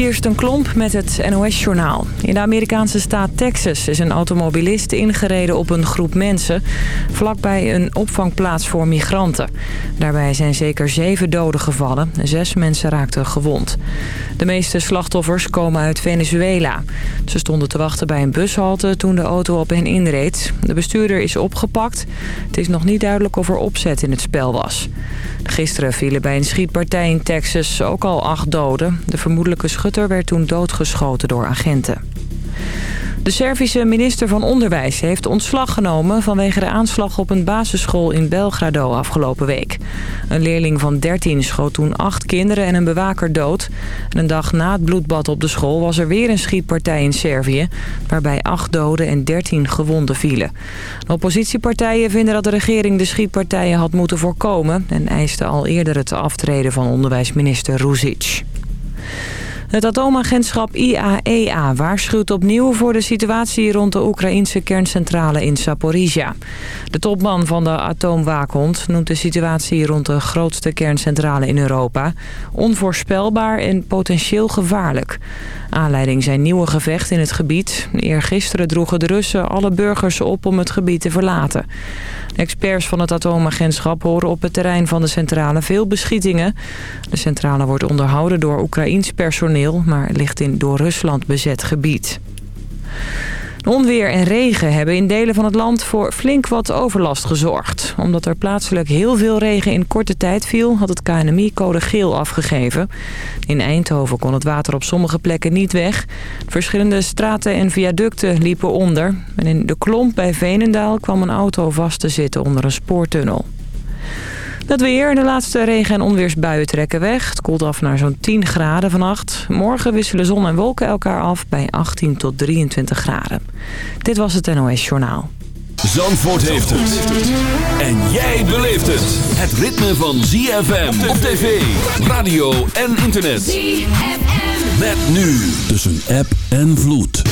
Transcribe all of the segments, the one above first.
Kirsten Klomp met het NOS-journaal. In de Amerikaanse staat Texas is een automobilist ingereden op een groep mensen... vlakbij een opvangplaats voor migranten. Daarbij zijn zeker zeven doden gevallen. Zes mensen raakten gewond. De meeste slachtoffers komen uit Venezuela. Ze stonden te wachten bij een bushalte toen de auto op hen inreed. De bestuurder is opgepakt. Het is nog niet duidelijk of er opzet in het spel was. Gisteren vielen bij een schietpartij in Texas ook al acht doden. De vermoedelijke schutter werd toen doodgeschoten door agenten. De Servische minister van Onderwijs heeft ontslag genomen... vanwege de aanslag op een basisschool in Belgrado afgelopen week. Een leerling van 13 schoot toen acht kinderen en een bewaker dood. En een dag na het bloedbad op de school was er weer een schietpartij in Servië... waarbij acht doden en 13 gewonden vielen. De oppositiepartijen vinden dat de regering de schietpartijen had moeten voorkomen... en eisten al eerder het aftreden van onderwijsminister Ruzic. Het atoomagentschap IAEA e waarschuwt opnieuw voor de situatie rond de Oekraïnse kerncentrale in Saporizhia. De topman van de atoomwaakhond noemt de situatie rond de grootste kerncentrale in Europa onvoorspelbaar en potentieel gevaarlijk. Aanleiding zijn nieuwe gevechten in het gebied. Eergisteren droegen de Russen alle burgers op om het gebied te verlaten. Experts van het atoomagentschap horen op het terrein van de centrale veel beschietingen. De centrale wordt onderhouden door Oekraïns personeel, maar ligt in door Rusland bezet gebied. Onweer en regen hebben in delen van het land voor flink wat overlast gezorgd. Omdat er plaatselijk heel veel regen in korte tijd viel, had het KNMI code geel afgegeven. In Eindhoven kon het water op sommige plekken niet weg. Verschillende straten en viaducten liepen onder. En in de klomp bij Veenendaal kwam een auto vast te zitten onder een spoortunnel. Dat weer, de laatste regen- en onweersbuien trekken weg. Het koelt af naar zo'n 10 graden vannacht. Morgen wisselen zon en wolken elkaar af bij 18 tot 23 graden. Dit was het NOS Journaal. Zandvoort heeft het. En jij beleeft het. Het ritme van ZFM op tv, radio en internet. ZFM. Met nu tussen app en vloed.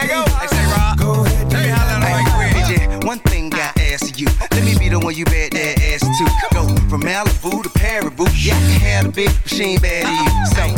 nigga. Say me one thing I ask you. Let me be the one you bet that ass to. Go from Malibu to Paraboo. Yeah, I can have a big machine bad to you. So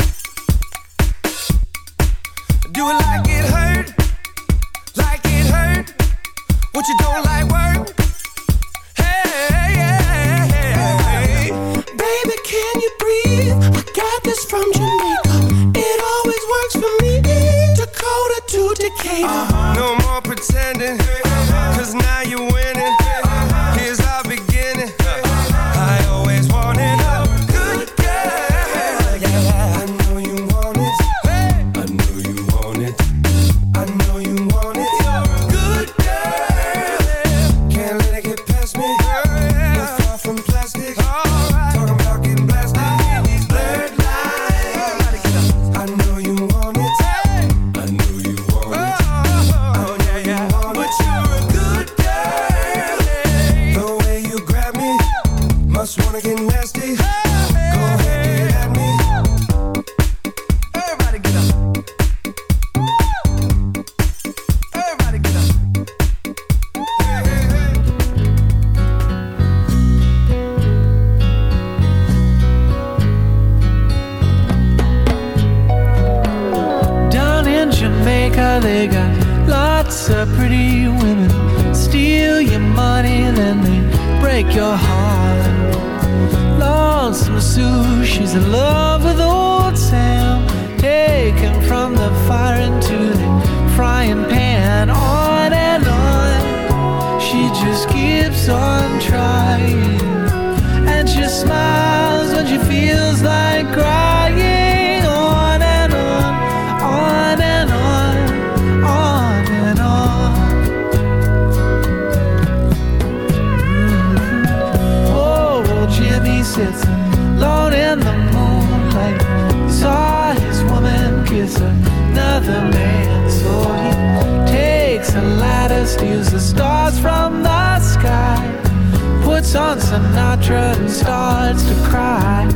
Do it like it hurt, like it hurt. What you don't like work. Hey, baby, can you breathe? I got this from Jamaica. It always works for me. To Decatur. Uh -huh. No more pretending, cause now you. They got lots of pretty women. Steal your money, then they break your heart. Lonesome Sue, she's in love with old Sam. Taken from the fire into the frying pan. On and on, she just keeps on. Sinatra starts to cry.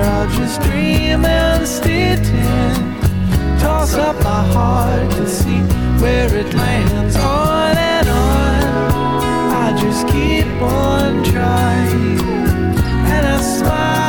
I'll just dream and sit in Toss up my heart to see where it lands On and on. I just keep on trying. And I smile.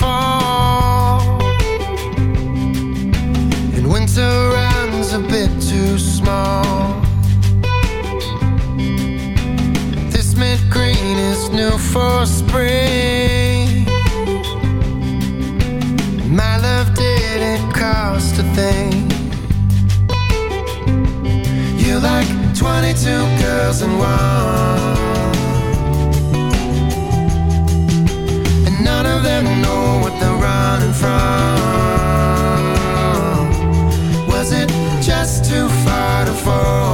fall. And winter runs a bit too small. This mint green is new for spring. My love didn't cost a thing. You're like 22 girls in one. none of them know from? Was it just too far to fall?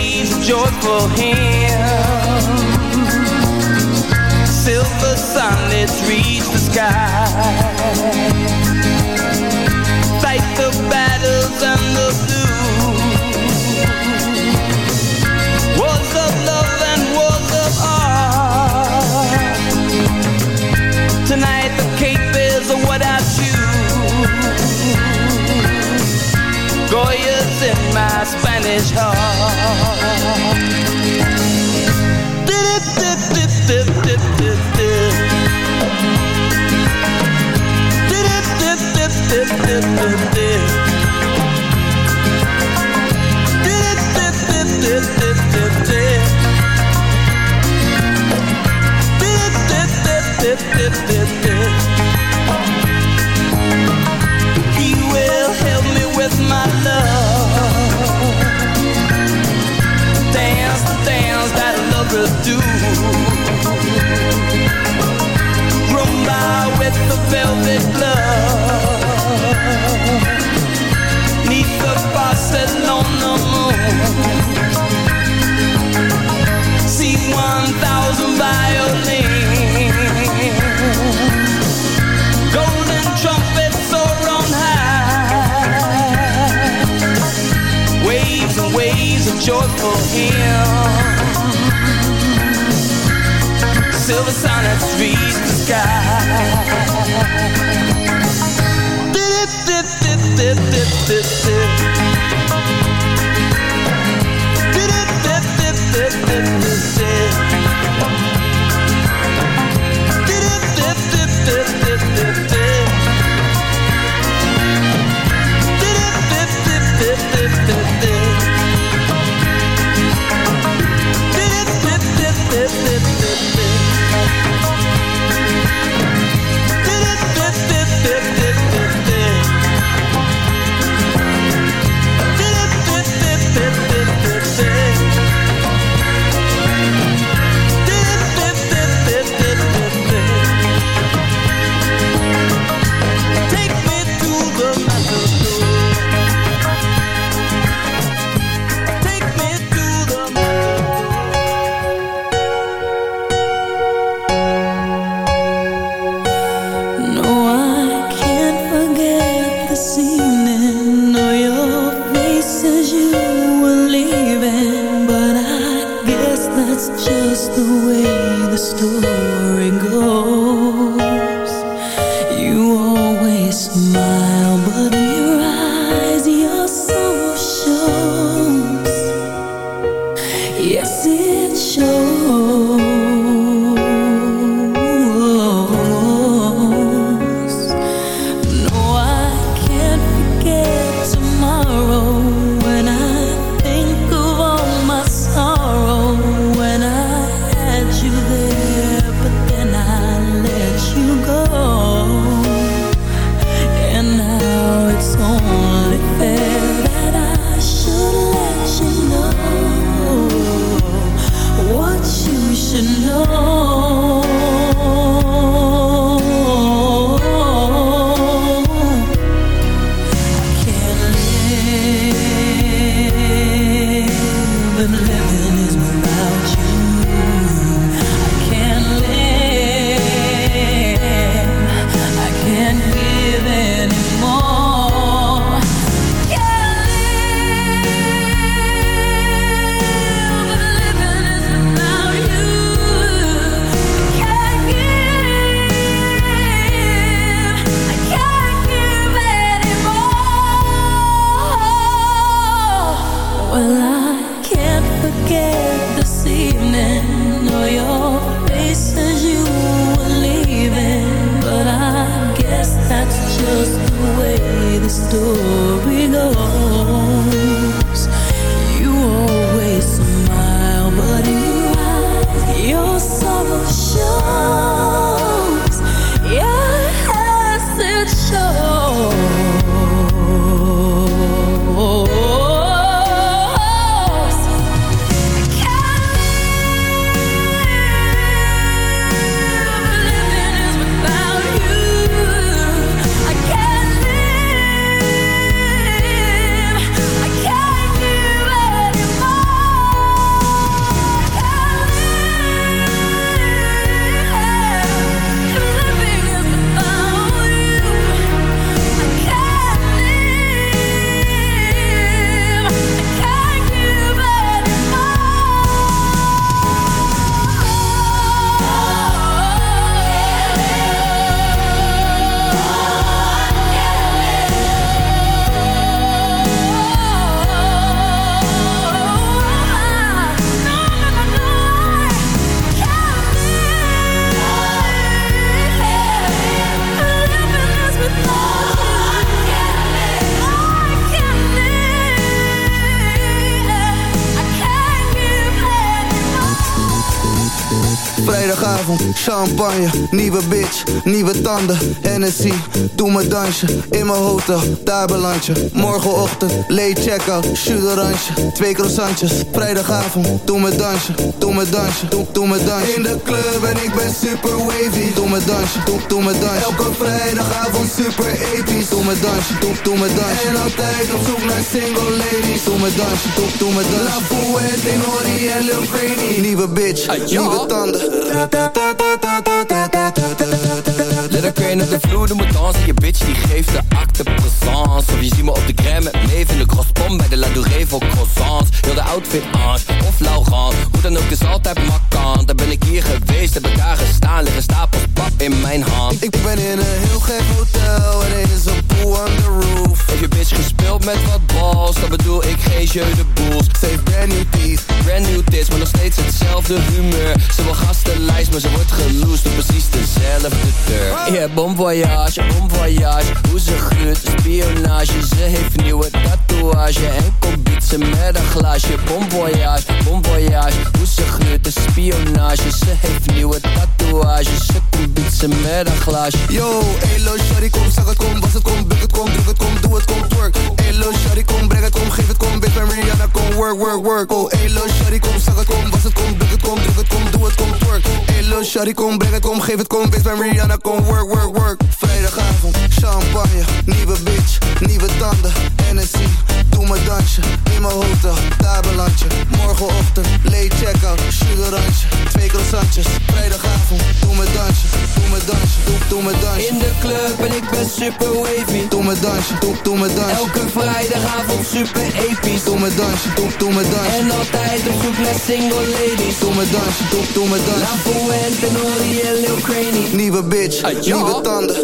joyful him. Silver sunlets reach the sky Nieuwe bitch, nieuwe tanden. Hennessy, doe me dansje In mijn hotel, daar beland je Morgenochtend, late check-out Shoot oranje, twee croissantjes Vrijdagavond, doe me dansje Doe me dansje, doe, doe me dansje In de club en ik ben super wavy Doe me dansje, doe, doe me dansje Elke vrijdagavond super episch Doe me dansje, doe, doe me dansje En altijd op zoek naar single ladies Doe me dansje, doe, doe me dansje La Fuente, Nori en Lil Craney Nieuwe bitch, nieuwe tanden Let her crane op de vloer, doe me dansen Je bitch die geeft de acte présence. Of je ziet me op de gram met leven in de crosspom Bij de La Douree voor croissants. Heel de outfit Ange of Laurent? Hoe dan ook, is altijd makkant Daar ben ik hier geweest, heb ik daar gestaan Liggen stapels pap in mijn hand. Ik ben in een heel gek hotel En er is een pool on the roof. Heb je bitch gespeeld met wat balls? Dan bedoel ik geen jeu de boels. Save brand new teeth. Brand new tits, maar nog steeds hetzelfde humeur. Ze wil gastenlijst, maar ze wordt geloosd Door precies dezelfde deur Yeah, bon voyage, bon voyage Hoe ze gruurt, spionage Ze heeft nieuwe tatoeage En komt bietsen met een glaasje Bon voyage, bon voyage Hoe ze gruurt, de spionage Ze heeft nieuwe tatoeage Ze komt bietsen met een glaasje Yo, elo, shawty, kom, zeg het, kom Was het, kom, buk het, kom, druk het, kom Doe het, kom, twerk Elo, shawty, kom, breng het, kom Geef het, kom, bitch, ben Rihanna, kom Work, work, work Oh, elo, shawty, kom, zeg het, kom Was het, kom, buk het, kom, druk het, kom Doe het, kom, twerk lil shawty, kom breng het, kom geef het, kom wit bij Rihanna, kom work, work Vrijdagavond, champagne, nieuwe bitch, nieuwe tanden, Hennessy Doe mijn dansje, in mijn hotel, daar Morgenochtend, late check-out, sugarantje Twee croissantjes, vrijdagavond, doe mijn dansje. Doe mijn dansje, doe, doe mijn dansje. In de club en ik ben super wavy. Doe mijn dansje, doe, doe mijn dansje. Elke vrijdagavond super episch. Doe mijn dansje, doe, doe mijn dansje. En altijd op zoek naar single ladies. Doe mijn dansje, doe, doe mijn dansje. La Fuente, Nori en Lil Craney Nieuwe bitch, nieuwe tanden.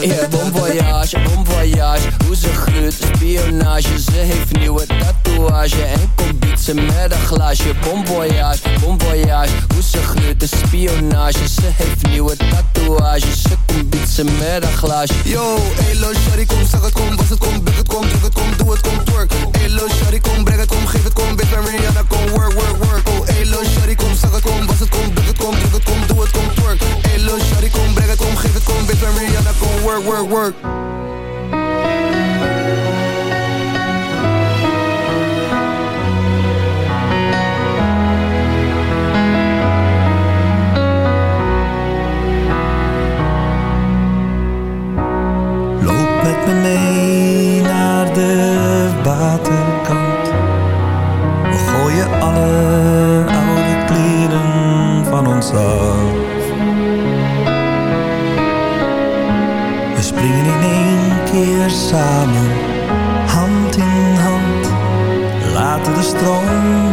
Yeah, bon voyage, bon voyage Hoe ze gruurt, spionage. Ze heeft nieuwe tatoeage En komt bietsen met een glaasje Bon voyage, Hoe ze gruurt, de spionage Ze heeft nieuwe tatoeage Ze komt bietsen met een glaasje Yo, elo, shawty, kom, zeg het, kom, was het, kom, buk het, kom, druk het, kom, doe het, kom, twerk Elo, shawty, kom, breng het, kom, geef het, kom, bitch, bij Rihanna, kom, work, work, work Oh, elo, shawty, kom, zeg het, kom, was het, kom, buk het, kom, druk het, kom, doe het, kom, twerk Elo, shawty, kom, breng het, kom, geef het, kom, bitch, bij Rihanna, kom, work, work, work ons. We springen in één keer samen, hand in hand. Laten de stroom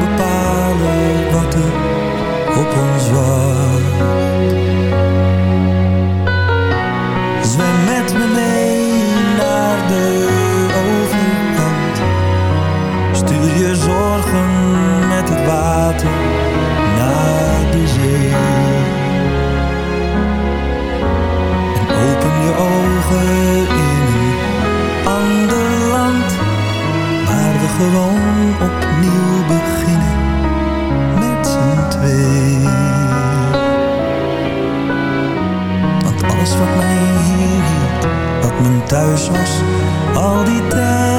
mijn thuis was, al die tijd.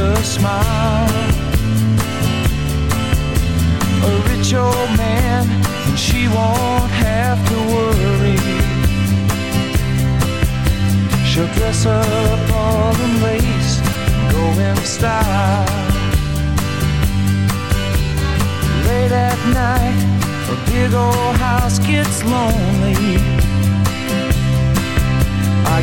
a smile. A rich old man, and she won't have to worry. She'll dress up all in lace, and go in style. Late at night, a big old house gets lonely.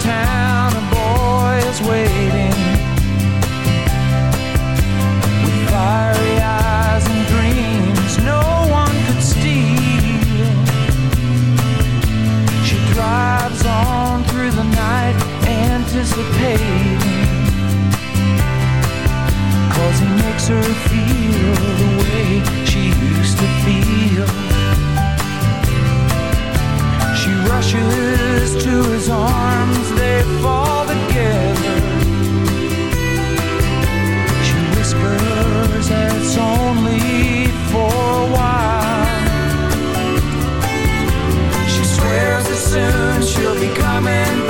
town, a boy is waiting with fiery eyes and dreams no one could steal. She drives on through the night, anticipating. Cause he makes her feel the way she used to feel. She rushes to his arms, they fall together. She whispers that it's only for a while. She swears that soon she'll be coming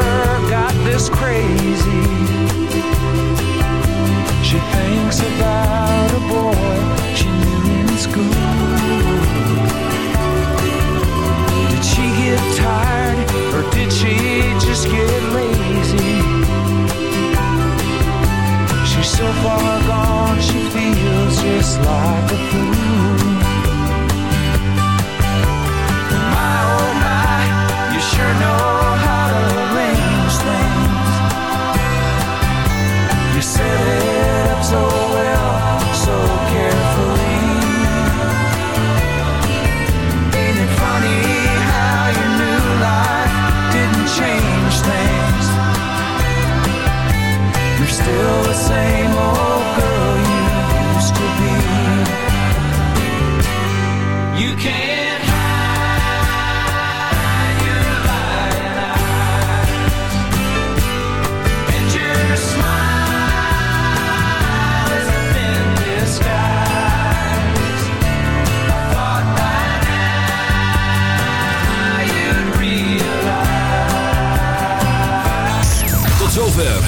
got crazy. She thinks about a boy she knew in school. Did she get tired or did she just get lazy? She's so far gone, she feels just like a fool.